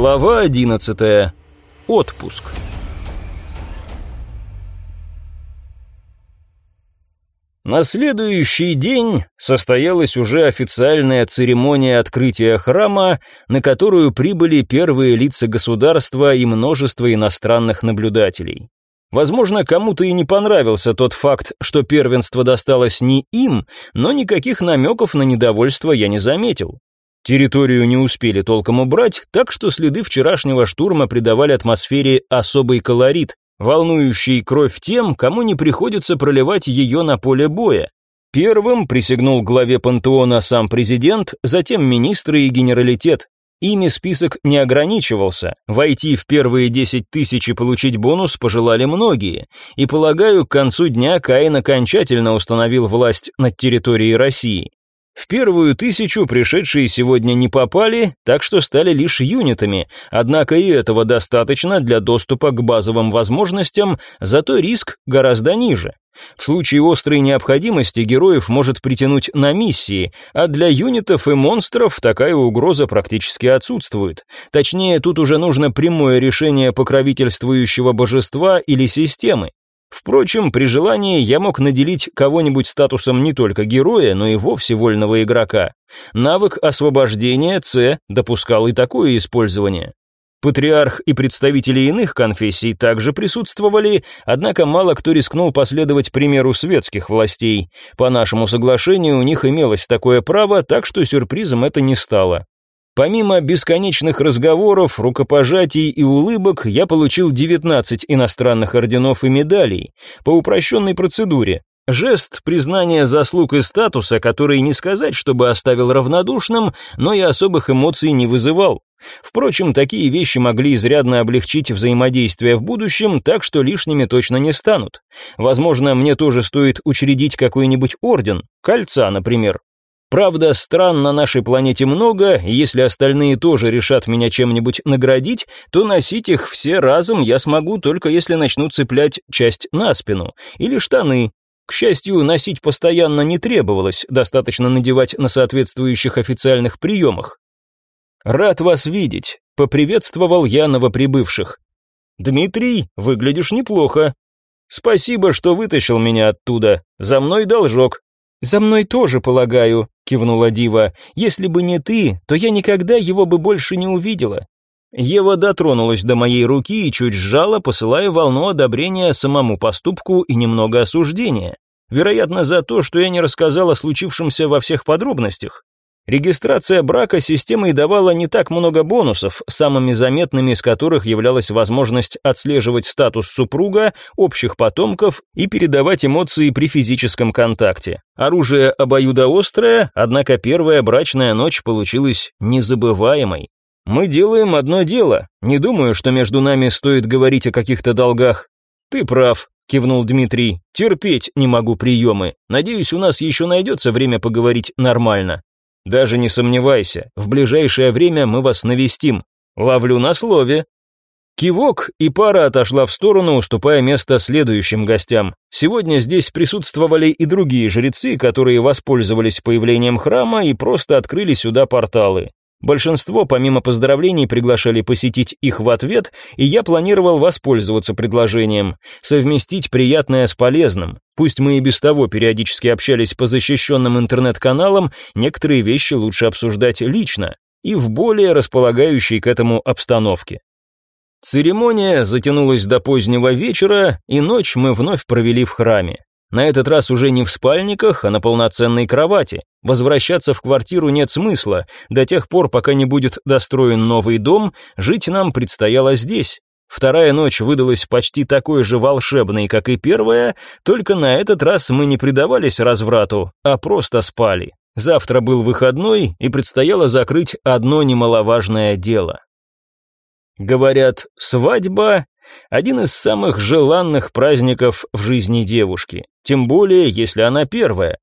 Глава 11. Отпуск. На следующий день состоялась уже официальная церемония открытия храма, на которую прибыли первые лица государства и множество иностранных наблюдателей. Возможно, кому-то и не понравился тот факт, что первенство досталось не им, но никаких намеков на недовольство я не заметил. Территорию не успели толком убрать, так что следы вчерашнего штурма придавали атмосфере особый колорит, волнующий кровь тем, кому не приходится проливать ее на поле боя. Первым присягнул главе пантеона сам президент, затем министры и генералитет. Ими список не ограничивался, войти в первые 10 тысяч и получить бонус пожелали многие, и, полагаю, к концу дня Каин окончательно установил власть над территорией России. В первую тысячу пришедшие сегодня не попали, так что стали лишь юнитами, однако и этого достаточно для доступа к базовым возможностям, зато риск гораздо ниже. В случае острой необходимости героев может притянуть на миссии, а для юнитов и монстров такая угроза практически отсутствует. Точнее, тут уже нужно прямое решение покровительствующего божества или системы. Впрочем, при желании я мог наделить кого-нибудь статусом не только героя, но и вовсе вольного игрока. Навык освобождения С допускал и такое использование. Патриарх и представители иных конфессий также присутствовали, однако мало кто рискнул последовать примеру светских властей. По нашему соглашению у них имелось такое право, так что сюрпризом это не стало. Помимо бесконечных разговоров, рукопожатий и улыбок, я получил 19 иностранных орденов и медалей по упрощенной процедуре. Жест признания заслуг и статуса, который не сказать, чтобы оставил равнодушным, но и особых эмоций не вызывал. Впрочем, такие вещи могли изрядно облегчить взаимодействие в будущем, так что лишними точно не станут. Возможно, мне тоже стоит учредить какой-нибудь орден, кольца, например. Правда, стран на нашей планете много, и если остальные тоже решат меня чем-нибудь наградить, то носить их все разом я смогу только если начну цеплять часть на спину или штаны. К счастью, носить постоянно не требовалось, достаточно надевать на соответствующих официальных приемах. «Рад вас видеть», — поприветствовал я новоприбывших. «Дмитрий, выглядишь неплохо. Спасибо, что вытащил меня оттуда. За мной должок». «За мной тоже, полагаю», кивнула Дива. Если бы не ты, то я никогда его бы больше не увидела. Ева дотронулась до моей руки и чуть сжала, посылая волну одобрения самому поступку и немного осуждения. Вероятно, за то, что я не рассказала о случившемся во всех подробностях. Регистрация брака системой давала не так много бонусов, самыми заметными из которых являлась возможность отслеживать статус супруга, общих потомков и передавать эмоции при физическом контакте. Оружие обоюдоострое, однако первая брачная ночь получилась незабываемой. Мы делаем одно дело. Не думаю, что между нами стоит говорить о каких-то долгах. Ты прав, кивнул Дмитрий. Терпеть не могу приемы. Надеюсь, у нас еще найдется время поговорить нормально. Даже не сомневайся, в ближайшее время мы вас навестим. Ловлю на слове. Кивок, и пара отошла в сторону, уступая место следующим гостям. Сегодня здесь присутствовали и другие жрецы, которые воспользовались появлением храма и просто открыли сюда порталы. Большинство, помимо поздравлений, приглашали посетить их в ответ, и я планировал воспользоваться предложением, совместить приятное с полезным. Пусть мы и без того периодически общались по защищенным интернет-каналам, некоторые вещи лучше обсуждать лично и в более располагающей к этому обстановке. Церемония затянулась до позднего вечера, и ночь мы вновь провели в храме. На этот раз уже не в спальниках, а на полноценной кровати. Возвращаться в квартиру нет смысла. До тех пор, пока не будет достроен новый дом, жить нам предстояло здесь. Вторая ночь выдалась почти такой же волшебной, как и первая, только на этот раз мы не предавались разврату, а просто спали. Завтра был выходной, и предстояло закрыть одно немаловажное дело. Говорят, свадьба – один из самых желанных праздников в жизни девушки, тем более, если она первая.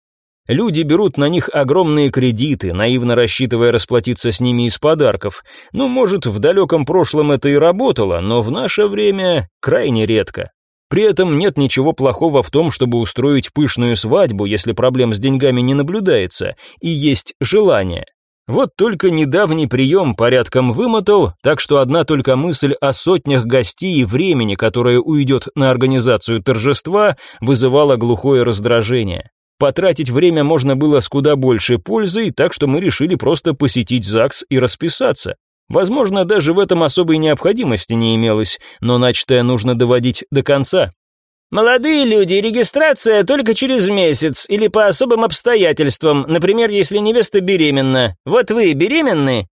Люди берут на них огромные кредиты, наивно рассчитывая расплатиться с ними из подарков. Ну, может, в далеком прошлом это и работало, но в наше время крайне редко. При этом нет ничего плохого в том, чтобы устроить пышную свадьбу, если проблем с деньгами не наблюдается, и есть желание. Вот только недавний прием порядком вымотал, так что одна только мысль о сотнях гостей и времени, которое уйдет на организацию торжества, вызывала глухое раздражение. Потратить время можно было с куда большей пользой, так что мы решили просто посетить ЗАГС и расписаться. Возможно, даже в этом особой необходимости не имелось, но начатое нужно доводить до конца. Молодые люди, регистрация только через месяц или по особым обстоятельствам, например, если невеста беременна. Вот вы беременны?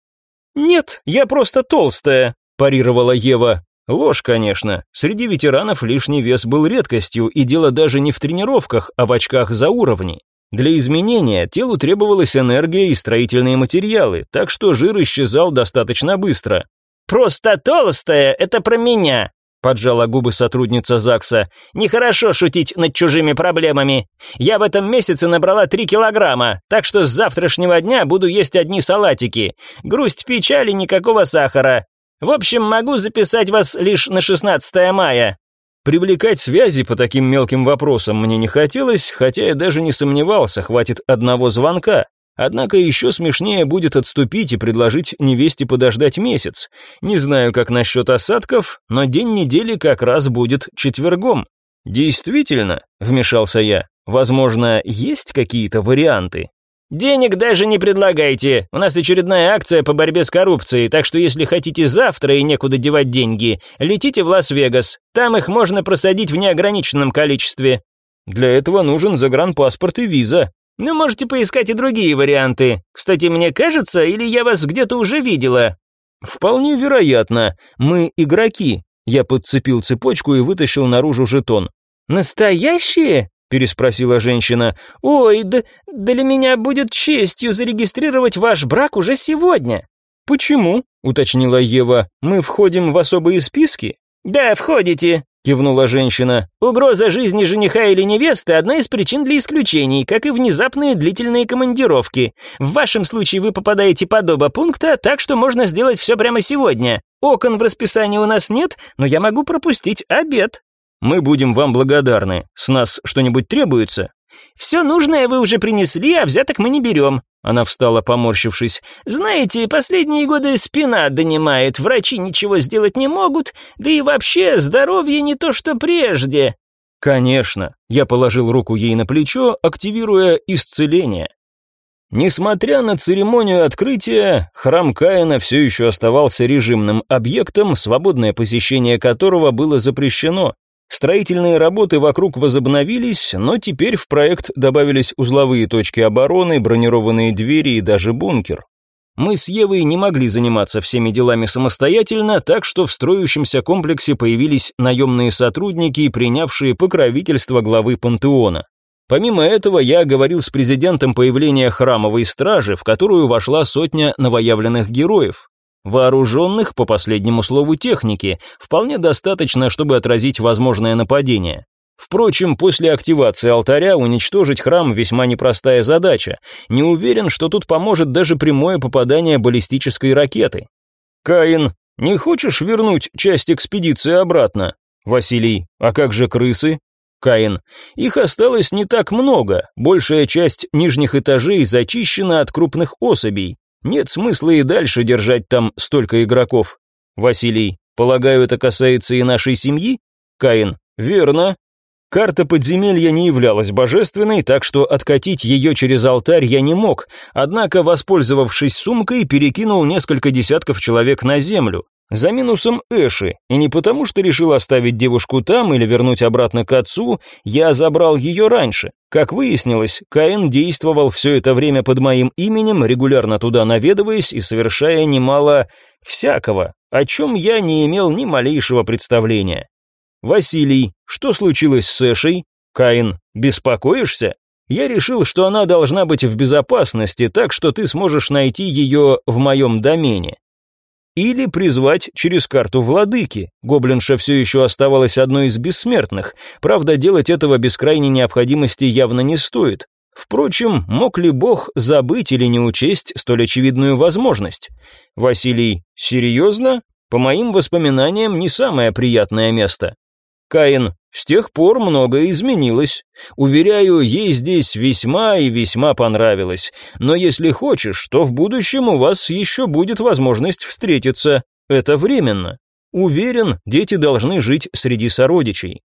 Нет, я просто толстая, парировала Ева. Ложь, конечно. Среди ветеранов лишний вес был редкостью, и дело даже не в тренировках, а в очках за уровни. Для изменения телу требовалась энергия и строительные материалы, так что жир исчезал достаточно быстро. «Просто толстая — это про меня», поджала губы сотрудница ЗАГСа. Нехорошо шутить над чужими проблемами. Я в этом месяце набрала три килограмма, так что с завтрашнего дня буду есть одни салатики. Грусть, печали, никакого сахара. В общем, могу записать вас лишь на 16 мая. Привлекать связи по таким мелким вопросам мне не хотелось, хотя я даже не сомневался, хватит одного звонка. Однако еще смешнее будет отступить и предложить невесте подождать месяц. Не знаю, как насчет осадков, но день недели как раз будет четвергом. Действительно, вмешался я. Возможно, есть какие-то варианты. Денег даже не предлагайте. У нас очередная акция по борьбе с коррупцией, так что если хотите завтра и некуда девать деньги, летите в Лас-Вегас. Там их можно просадить в неограниченном количестве. Для этого нужен загранпаспорт и виза. Ну, можете поискать и другие варианты. Кстати, мне кажется, или я вас где-то уже видела?» «Вполне вероятно. Мы игроки». Я подцепил цепочку и вытащил наружу жетон. «Настоящие?» – переспросила женщина. «Ой, да для меня будет честью зарегистрировать ваш брак уже сегодня». «Почему?» – уточнила Ева. «Мы входим в особые списки?» «Да, входите кивнула женщина. Угроза жизни жениха или невесты одна из причин для исключений, как и внезапные длительные командировки. В вашем случае вы попадаете под оба пункта, так что можно сделать все прямо сегодня. Окон в расписании у нас нет, но я могу пропустить обед. Мы будем вам благодарны. С нас что-нибудь требуется? Все нужное вы уже принесли, а взяток мы не берем. Она встала, поморщившись. «Знаете, последние годы спина донимает, врачи ничего сделать не могут, да и вообще здоровье не то, что прежде». «Конечно». Я положил руку ей на плечо, активируя исцеление. Несмотря на церемонию открытия, храм Каина все еще оставался режимным объектом, свободное посещение которого было запрещено. Строительные работы вокруг возобновились, но теперь в проект добавились узловые точки обороны, бронированные двери и даже бункер. Мы с Евой не могли заниматься всеми делами самостоятельно, так что в строящемся комплексе появились наемные сотрудники, принявшие покровительство главы пантеона. Помимо этого, я говорил с президентом появления храмовой стражи, в которую вошла сотня новоявленных героев. Вооруженных, по последнему слову техники, вполне достаточно, чтобы отразить возможное нападение. Впрочем, после активации алтаря уничтожить храм весьма непростая задача. Не уверен, что тут поможет даже прямое попадание баллистической ракеты. Каин, не хочешь вернуть часть экспедиции обратно? Василий, а как же крысы? Каин. Их осталось не так много, большая часть нижних этажей зачищена от крупных особей. Нет смысла и дальше держать там столько игроков. Василий, полагаю, это касается и нашей семьи? Каин, верно. Карта подземелья не являлась божественной, так что откатить ее через алтарь я не мог, однако, воспользовавшись сумкой, перекинул несколько десятков человек на землю. За минусом Эши, и не потому, что решил оставить девушку там или вернуть обратно к отцу, я забрал ее раньше. Как выяснилось, Каин действовал все это время под моим именем, регулярно туда наведываясь и совершая немало всякого, о чем я не имел ни малейшего представления. «Василий, что случилось с Эшей? Каин, беспокоишься?» Я решил, что она должна быть в безопасности, так что ты сможешь найти ее в моем домене. Или призвать через карту владыки. Гоблинша все еще оставалась одной из бессмертных. Правда, делать этого без крайней необходимости явно не стоит. Впрочем, мог ли бог забыть или не учесть столь очевидную возможность? Василий, серьезно? По моим воспоминаниям, не самое приятное место. Каин, С тех пор многое изменилось. Уверяю, ей здесь весьма и весьма понравилось. Но если хочешь, то в будущем у вас еще будет возможность встретиться. Это временно. Уверен, дети должны жить среди сородичей.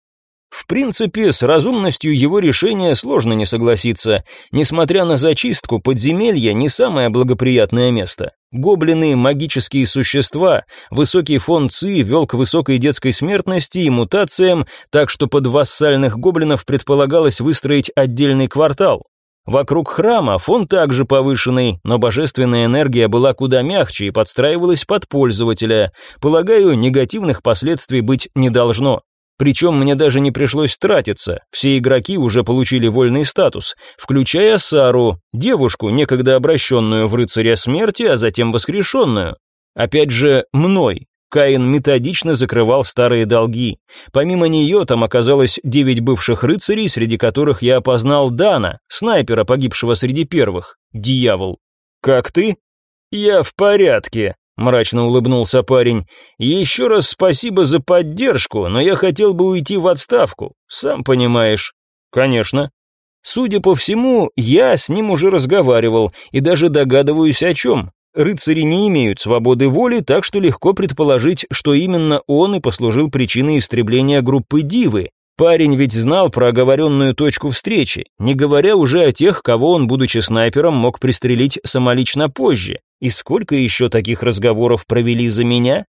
В принципе, с разумностью его решения сложно не согласиться. Несмотря на зачистку, подземелье не самое благоприятное место. Гоблины – магические существа, высокий фон ЦИ вел к высокой детской смертности и мутациям, так что под вассальных гоблинов предполагалось выстроить отдельный квартал. Вокруг храма фон также повышенный, но божественная энергия была куда мягче и подстраивалась под пользователя. Полагаю, негативных последствий быть не должно. Причем мне даже не пришлось тратиться, все игроки уже получили вольный статус, включая Сару, девушку, некогда обращенную в рыцаря смерти, а затем воскрешенную. Опять же, мной. Каин методично закрывал старые долги. Помимо нее там оказалось девять бывших рыцарей, среди которых я опознал Дана, снайпера, погибшего среди первых. Дьявол. «Как ты?» «Я в порядке», мрачно улыбнулся парень. Еще раз спасибо за поддержку, но я хотел бы уйти в отставку. Сам понимаешь. Конечно. Судя по всему, я с ним уже разговаривал и даже догадываюсь о чем. Рыцари не имеют свободы воли, так что легко предположить, что именно он и послужил причиной истребления группы Дивы. Парень ведь знал про оговоренную точку встречи, не говоря уже о тех, кого он, будучи снайпером, мог пристрелить самолично позже. И сколько еще таких разговоров провели за меня?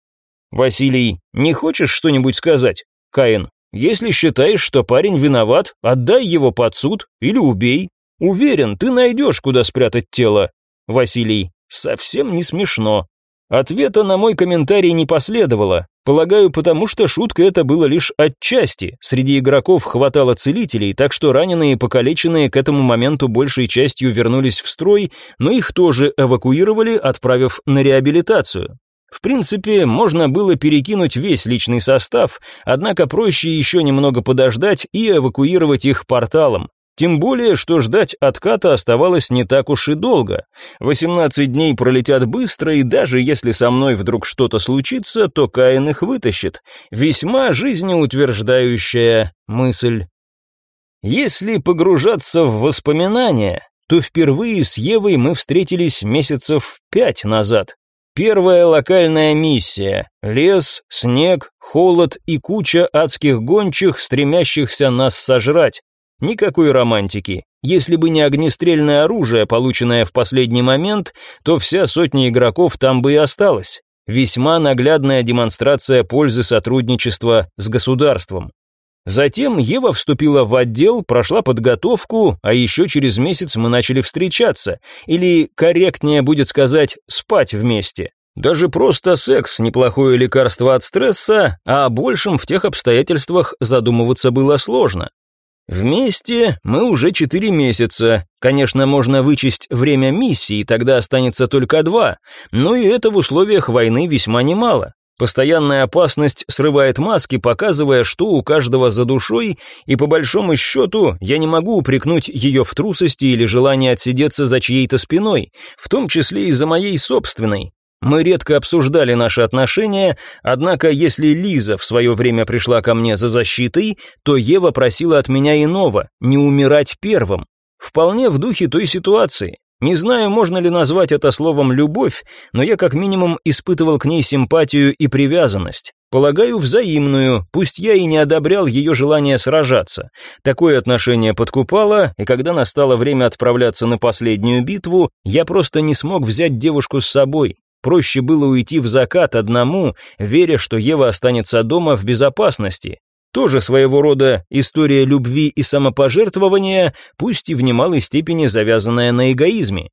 Василий, не хочешь что-нибудь сказать? Каин, если считаешь, что парень виноват, отдай его под суд или убей. Уверен, ты найдешь, куда спрятать тело. Василий, совсем не смешно. Ответа на мой комментарий не последовало. Полагаю, потому что шутка это было лишь отчасти. Среди игроков хватало целителей, так что раненые и покалеченные к этому моменту большей частью вернулись в строй, но их тоже эвакуировали, отправив на реабилитацию. В принципе, можно было перекинуть весь личный состав, однако проще еще немного подождать и эвакуировать их порталом. Тем более, что ждать отката оставалось не так уж и долго. 18 дней пролетят быстро, и даже если со мной вдруг что-то случится, то Каин их вытащит. Весьма жизнеутверждающая мысль. Если погружаться в воспоминания, то впервые с Евой мы встретились месяцев пять назад. Первая локальная миссия. Лес, снег, холод и куча адских гончих, стремящихся нас сожрать. Никакой романтики. Если бы не огнестрельное оружие, полученное в последний момент, то вся сотня игроков там бы и осталась. Весьма наглядная демонстрация пользы сотрудничества с государством. Затем Ева вступила в отдел, прошла подготовку, а еще через месяц мы начали встречаться, или, корректнее будет сказать, спать вместе. Даже просто секс – неплохое лекарство от стресса, а о большем в тех обстоятельствах задумываться было сложно. Вместе мы уже четыре месяца. Конечно, можно вычесть время миссии, тогда останется только два, но и это в условиях войны весьма немало. Постоянная опасность срывает маски, показывая, что у каждого за душой, и по большому счету я не могу упрекнуть ее в трусости или желании отсидеться за чьей-то спиной, в том числе и за моей собственной. Мы редко обсуждали наши отношения, однако если Лиза в свое время пришла ко мне за защитой, то Ева просила от меня иного – не умирать первым. Вполне в духе той ситуации. Не знаю, можно ли назвать это словом «любовь», но я как минимум испытывал к ней симпатию и привязанность. Полагаю, взаимную, пусть я и не одобрял ее желание сражаться. Такое отношение подкупало, и когда настало время отправляться на последнюю битву, я просто не смог взять девушку с собой. Проще было уйти в закат одному, веря, что Ева останется дома в безопасности. Тоже своего рода история любви и самопожертвования, пусть и в немалой степени завязанная на эгоизме.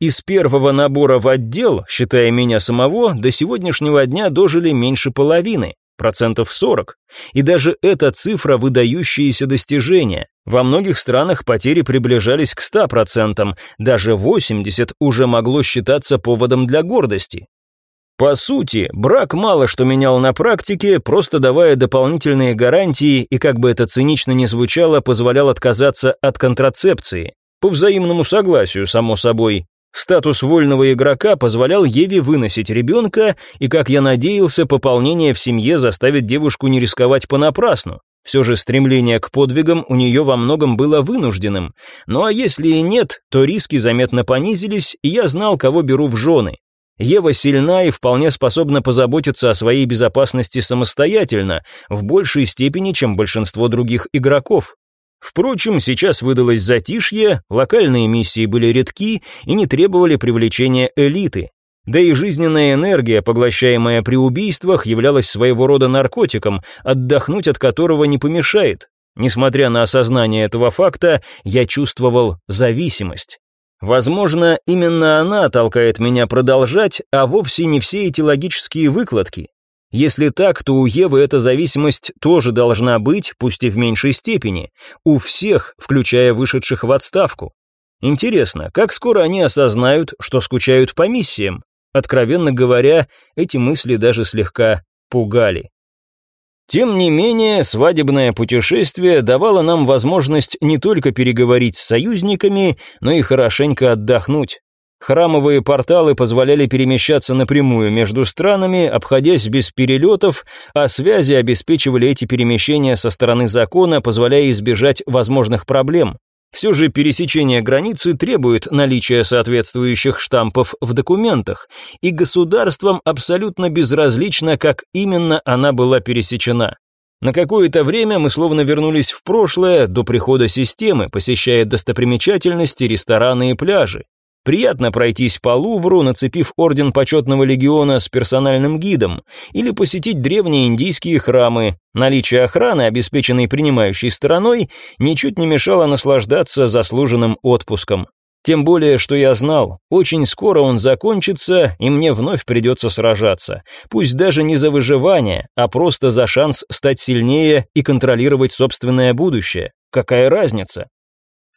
Из первого набора в отдел, считая меня самого, до сегодняшнего дня дожили меньше половины процентов 40. И даже эта цифра выдающееся достижение. Во многих странах потери приближались к 100%, даже 80 уже могло считаться поводом для гордости. По сути, брак мало что менял на практике, просто давая дополнительные гарантии и, как бы это цинично ни звучало, позволял отказаться от контрацепции. По взаимному согласию, само собой. Статус вольного игрока позволял Еве выносить ребенка, и, как я надеялся, пополнение в семье заставит девушку не рисковать понапрасну. Все же стремление к подвигам у нее во многом было вынужденным. Ну а если и нет, то риски заметно понизились, и я знал, кого беру в жены. Ева сильна и вполне способна позаботиться о своей безопасности самостоятельно, в большей степени, чем большинство других игроков. Впрочем, сейчас выдалось затишье, локальные миссии были редки и не требовали привлечения элиты. Да и жизненная энергия, поглощаемая при убийствах, являлась своего рода наркотиком, отдохнуть от которого не помешает. Несмотря на осознание этого факта, я чувствовал зависимость. Возможно, именно она толкает меня продолжать, а вовсе не все эти логические выкладки. Если так, то у Евы эта зависимость тоже должна быть, пусть и в меньшей степени, у всех, включая вышедших в отставку. Интересно, как скоро они осознают, что скучают по миссиям? Откровенно говоря, эти мысли даже слегка пугали. Тем не менее, свадебное путешествие давало нам возможность не только переговорить с союзниками, но и хорошенько отдохнуть. Храмовые порталы позволяли перемещаться напрямую между странами, обходясь без перелетов, а связи обеспечивали эти перемещения со стороны закона, позволяя избежать возможных проблем. Все же пересечение границы требует наличия соответствующих штампов в документах, и государствам абсолютно безразлично, как именно она была пересечена. На какое-то время мы словно вернулись в прошлое, до прихода системы, посещая достопримечательности, рестораны и пляжи. Приятно пройтись по Лувру, нацепив орден почетного легиона с персональным гидом, или посетить древние индийские храмы. Наличие охраны, обеспеченной принимающей стороной, ничуть не мешало наслаждаться заслуженным отпуском. Тем более, что я знал, очень скоро он закончится, и мне вновь придется сражаться. Пусть даже не за выживание, а просто за шанс стать сильнее и контролировать собственное будущее. Какая разница?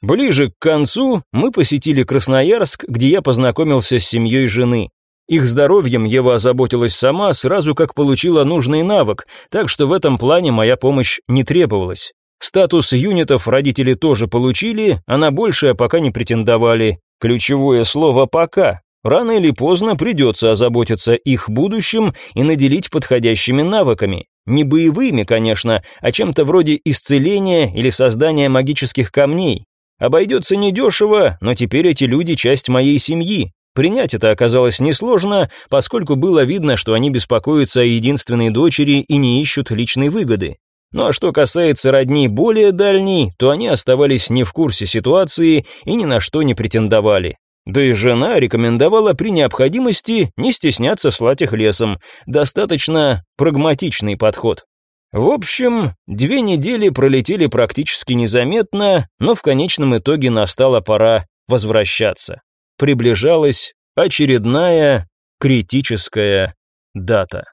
Ближе к концу мы посетили Красноярск, где я познакомился с семьей жены. Их здоровьем Ева озаботилась сама, сразу как получила нужный навык, так что в этом плане моя помощь не требовалась. Статус юнитов родители тоже получили, а на большее пока не претендовали. Ключевое слово «пока». Рано или поздно придется озаботиться их будущим и наделить подходящими навыками. Не боевыми, конечно, а чем-то вроде исцеления или создания магических камней. Обойдется недешево, но теперь эти люди часть моей семьи. Принять это оказалось несложно, поскольку было видно, что они беспокоятся о единственной дочери и не ищут личной выгоды. Ну а что касается родней более дальней, то они оставались не в курсе ситуации и ни на что не претендовали. Да и жена рекомендовала при необходимости не стесняться слать их лесом. Достаточно прагматичный подход. В общем, две недели пролетели практически незаметно, но в конечном итоге настала пора возвращаться. Приближалась очередная критическая дата.